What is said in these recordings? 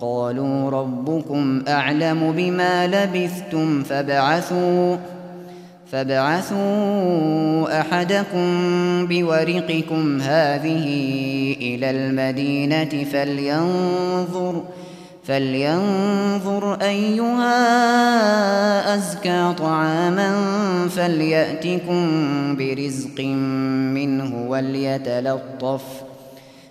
قالوا ربكم أعلم بما لبثتم فبعثوا فابعثوا أحدكم بورقكم هذه إلى المدينة فلينظر فلينظر أيها أزكى طعاما فليأتكم برزق منه وليتلطف ۖ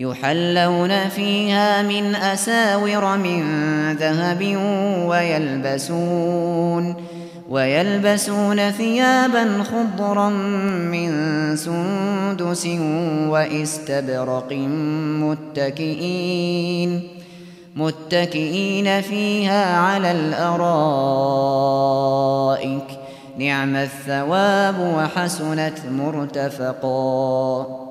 يحلون فيها من أساور من ذهب ويلبسون ويلبسون ثيابا خضرا من سندس واستبرق متكئين متكئين فيها على الأرائك نعم الثواب وحسنت مرتفقا